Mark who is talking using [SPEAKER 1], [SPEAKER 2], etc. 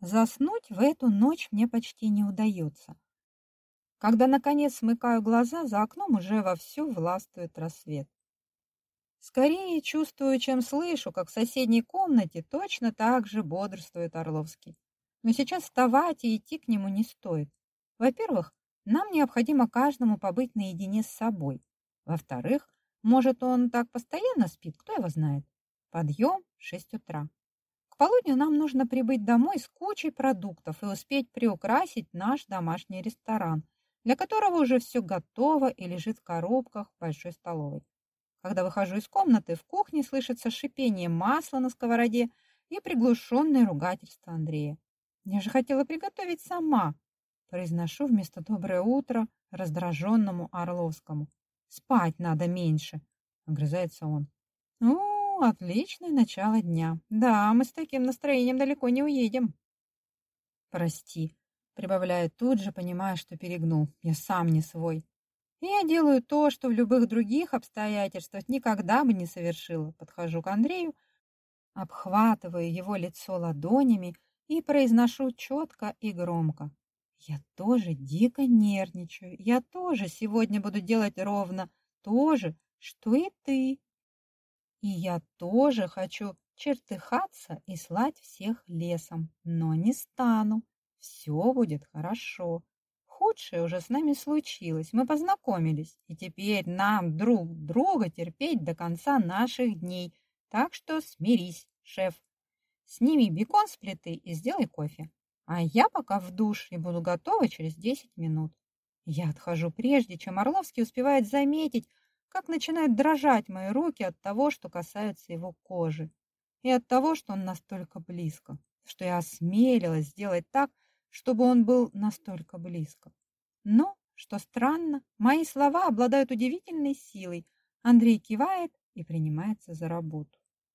[SPEAKER 1] Заснуть в эту ночь мне почти не удается. Когда, наконец, смыкаю глаза, за окном уже вовсю властвует рассвет. Скорее чувствую, чем слышу, как в соседней комнате точно так же бодрствует Орловский. Но сейчас вставать и идти к нему не стоит. Во-первых, нам необходимо каждому побыть наедине с собой. Во-вторых, может, он так постоянно спит, кто его знает. Подъем в 6 утра. К полудню нам нужно прибыть домой с кучей продуктов и успеть приукрасить наш домашний ресторан, для которого уже все готово и лежит в коробках в большой столовой. Когда выхожу из комнаты, в кухне слышится шипение масла на сковороде и приглушенное ругательство Андрея. Я же хотела приготовить сама. Произношу вместо «доброе утро» раздраженному Орловскому. «Спать надо меньше», — огрызается он. «Ну, отличное начало дня. Да, мы с таким настроением далеко не уедем». «Прости», — прибавляет тут же, понимая, что перегнул. «Я сам не свой». И я делаю то, что в любых других обстоятельствах никогда бы не совершила. Подхожу к Андрею, обхватываю его лицо ладонями и произношу четко и громко. Я тоже дико нервничаю. Я тоже сегодня буду делать ровно то же, что и ты. И я тоже хочу чертыхаться и слать всех лесом, но не стану. Все будет хорошо. Худшее уже с нами случилось. Мы познакомились, и теперь нам друг друга терпеть до конца наших дней. Так что смирись, шеф. Сними бекон с плиты и сделай кофе. А я пока в душ и буду готова через 10 минут. Я отхожу прежде, чем Орловский успевает заметить, как начинают дрожать мои руки от того, что касается его кожи, и от того, что он настолько близко, что я осмелилась сделать так, чтобы он был настолько близко. Но, что странно, мои слова обладают удивительной силой. Андрей кивает и принимается за работу.